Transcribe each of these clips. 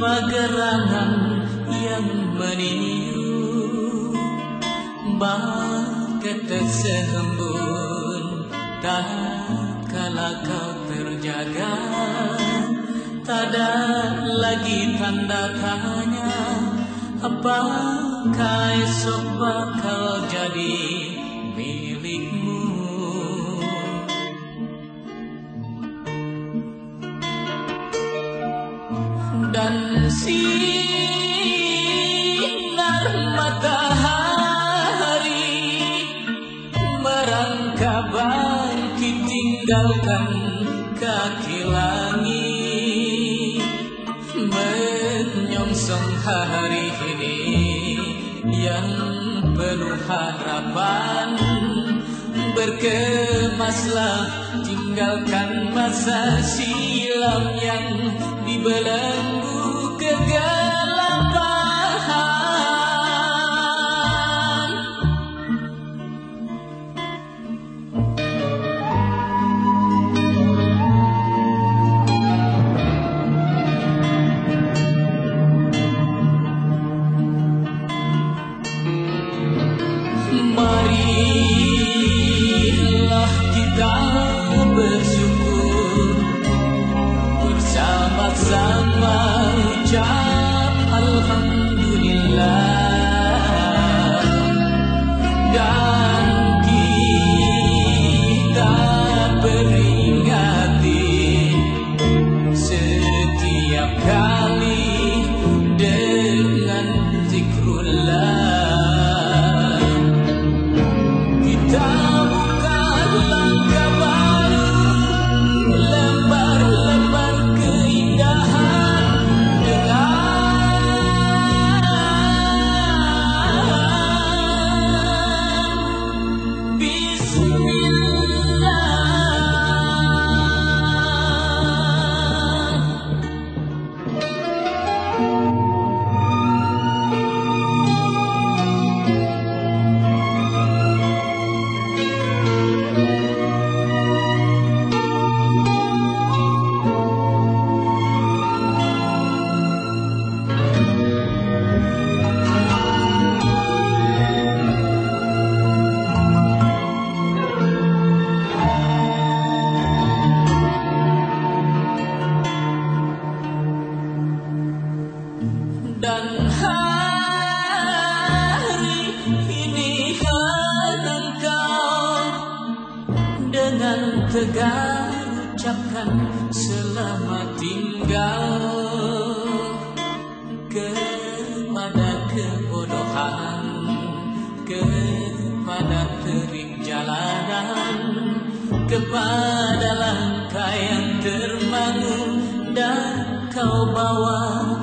Entah siapa gerangan yang meniru Bakat tersembun Tak kala kau terjaga Tak ada lagi tanda tanya Apakah esok bakal jadi milikmu sinar matahari Merangkak bangkit tinggalkan kaki langit. Menyongsong hari ini yang penuh harapan. Berkemaslah tinggalkan masa silam yang dibelenggu kita bersyukur Bersama-sama ucap Alhamdulillah. Dan kita peringati Setiap kali dengan tegar ucapkan selamat tinggal. Kepada kebodohan kepada terik jalanan kepada langkah yang termangu dan kau bawa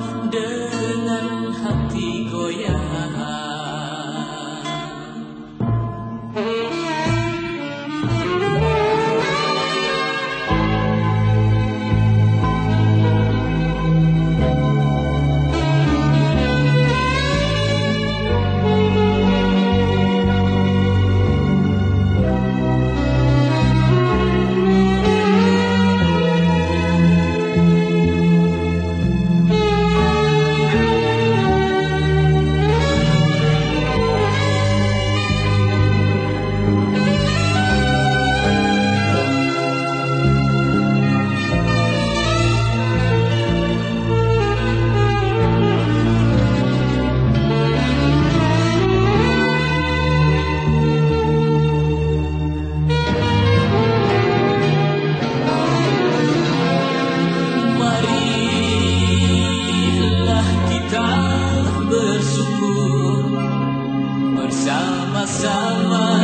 sama-sama